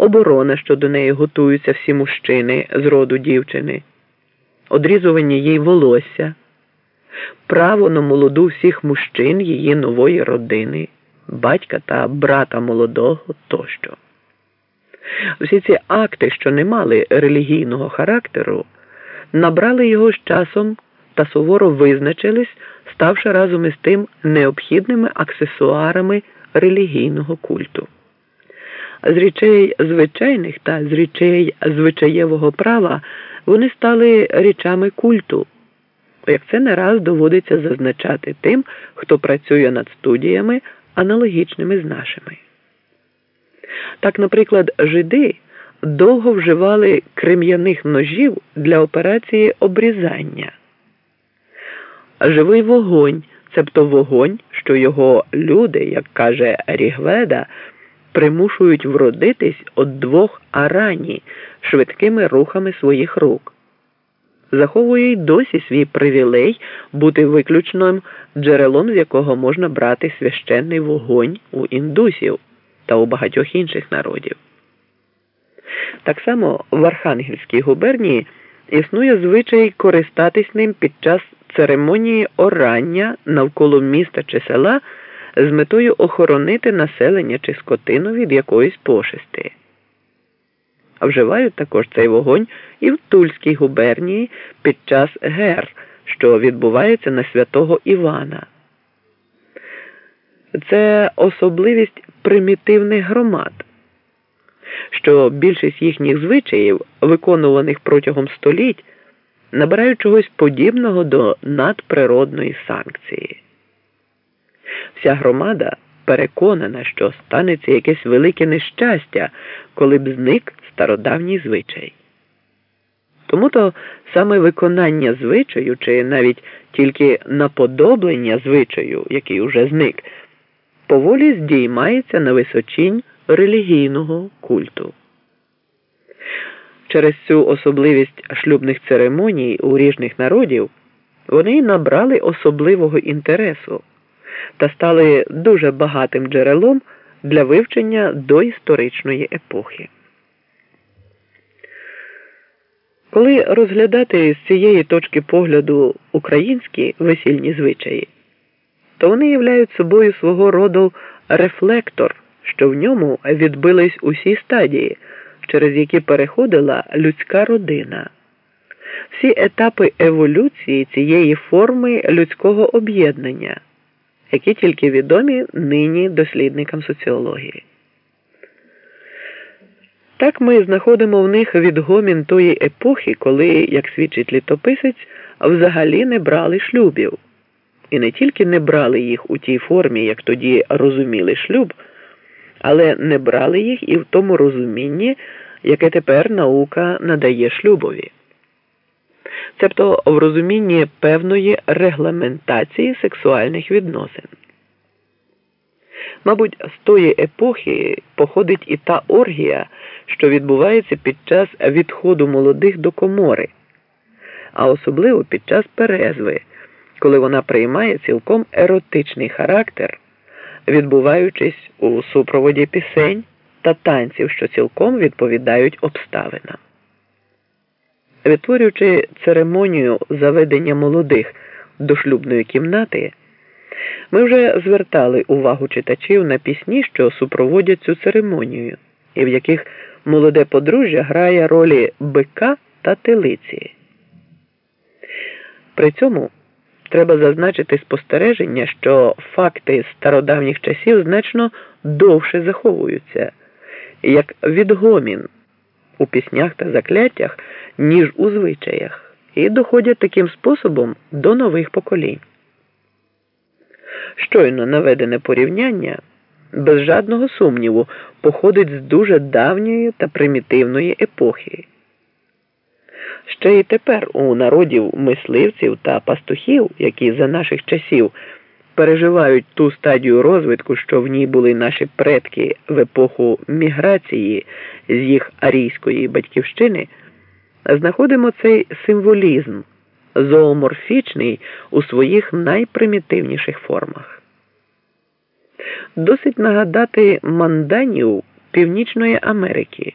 оборона, що до неї готуються всі мужчини з роду дівчини, одрізування їй волосся, право на молоду всіх мужчин її нової родини, батька та брата молодого тощо. Всі ці акти, що не мали релігійного характеру, набрали його з часом та суворо визначились, ставши разом із тим необхідними аксесуарами релігійного культу. З речей звичайних та з речей звичаєвого права вони стали речами культу, як це не раз доводиться зазначати тим, хто працює над студіями, аналогічними з нашими. Так, наприклад, жиди довго вживали крем'яних ножів для операції обрізання. Живий вогонь, цебто вогонь, що його люди, як каже Рігведа, примушують вродитись від двох арані швидкими рухами своїх рук. Заховує й досі свій привілей бути виключним джерелом, з якого можна брати священний вогонь у індусів та у багатьох інших народів. Так само в Архангельській губернії існує звичай користатись ним під час церемонії орання навколо міста чи села з метою охоронити населення чи скотину від якоїсь пошести. Вживають також цей вогонь і в Тульській губернії під час гер, що відбувається на святого Івана. Це особливість примітивних громад, що більшість їхніх звичаїв, виконуваних протягом століть, набирають чогось подібного до надприродної санкції. Вся громада переконана, що станеться якесь велике нещастя, коли б зник стародавній звичай. Тому то саме виконання звичаю, чи навіть тільки наподоблення звичаю, який уже зник, поволі здіймається на височінь релігійного культу. Через цю особливість шлюбних церемоній у ріжних народів вони набрали особливого інтересу та стали дуже багатим джерелом для вивчення доісторичної епохи. Коли розглядати з цієї точки погляду українські весільні звичаї, то вони являють собою свого роду рефлектор, що в ньому відбились усі стадії, через які переходила людська родина, всі етапи еволюції цієї форми людського об'єднання, які тільки відомі нині дослідникам соціології. Так ми знаходимо в них відгомін тої епохи, коли, як свідчить літописець, взагалі не брали шлюбів. І не тільки не брали їх у тій формі, як тоді розуміли шлюб, але не брали їх і в тому розумінні, яке тепер наука надає шлюбові. Цебто в розумінні певної регламентації сексуальних відносин. Мабуть, з тої епохи походить і та оргія, що відбувається під час відходу молодих до комори, а особливо під час перезви, коли вона приймає цілком еротичний характер, відбуваючись у супроводі пісень та танців, що цілком відповідають обставинам. Відтворюючи церемонію заведення молодих до шлюбної кімнати. Ми вже звертали увагу читачів на пісні, що супроводять цю церемонію, і в яких молоде подружжя грає ролі бика та телиці. При цьому треба зазначити спостереження, що факти стародавніх часів значно довше заховуються, як відгомін у піснях та закляттях, ніж у звичаях, і доходять таким способом до нових поколінь. Щойно наведене порівняння без жадного сумніву походить з дуже давньої та примітивної епохи. Ще й тепер у народів мисливців та пастухів, які за наших часів переживають ту стадію розвитку, що в ній були наші предки в епоху міграції з їх арійської батьківщини, знаходимо цей символізм зооморфічний у своїх найпримітивніших формах. Досить нагадати манданів Північної Америки.